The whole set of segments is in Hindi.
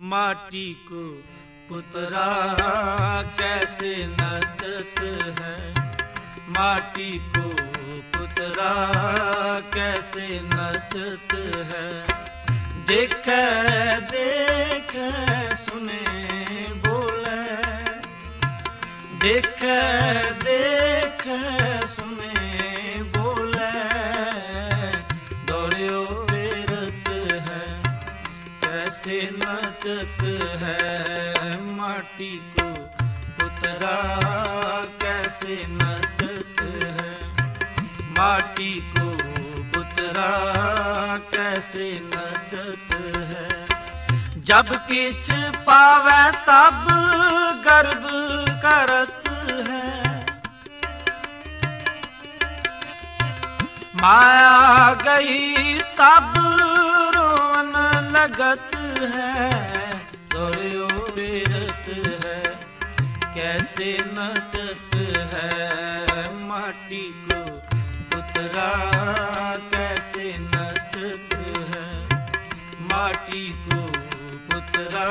माटी को पुतरा कैसे नचत है? माटी को पुतरा कैसे नचत है? देख देख, सुने, बोले। देख देख, सुने, बोले। दौड़ो बेरत है, कैसे नचत है माटी को पुतरा कैसे नचत है? माटी को पुतरा कैसे नचत है? जब किच पावे तब गर्व करत है। माया गई तब रोन लगत है। कैसे नचत है माटी को पुतरा कैसे नचत है माटी को पुतरा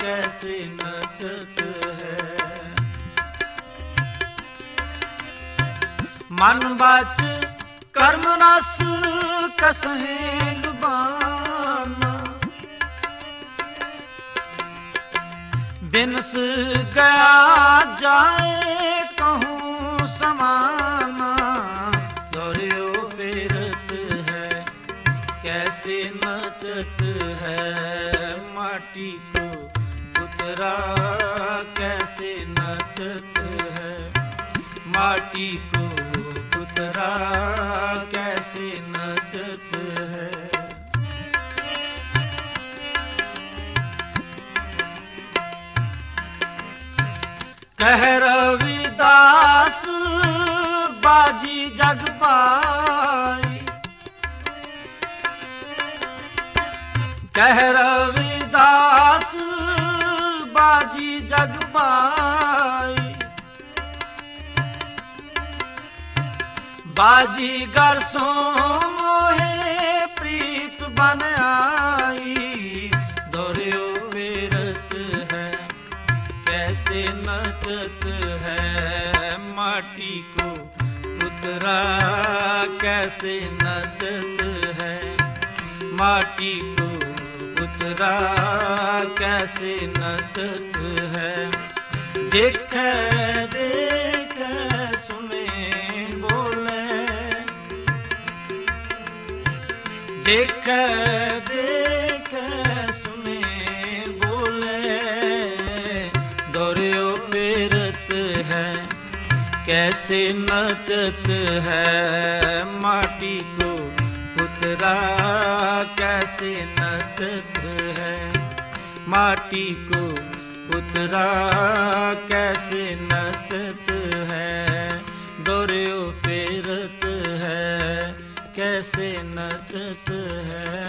कैसे नचत है मन बच कर्म रस कसहे ਬਿਨਸ ਗਿਆ ਜਾਏ ਕਹੂੰ ਸਮਾਨਾ, ਦਰਿਓ ਪੇਰਤ ਹੈ, ਕੈਸੇ ਨਚਤ ਹੈ ਮਾਟੀ ਕੋ ਪੁਤਰਾ, ਕੈਸੇ ਨਚਤ ਹੈ ਮਾਟੀ ਕੋ ਪੁਤਰਾ, ਕੈਸੇ ਨਚਤ ਕਹਿ ਰਵਿਦਾਸ ਬਾਜੀ ਜਗ ਪਾਈ। ਕਹਿ ਰਵਿਦਾਸ ਬਾਜੀ ਜਗ ਪਾਈ। ਬਾਜੀ ਗਰ ਮੋਹੇ ਪ੍ਰੀਤ ਬਨੇ कैसे नचत है माटी को पुतरा कैसे नचत है माटी को पुतरा कैसे नचत है देख देख सुने बोले। देख कैसे नचत है माटी को पुतरा, कैसे नचत है? माटी को पुतरा, कैसे नचत है? दौड़ो फेरत है, कैसे नचत है?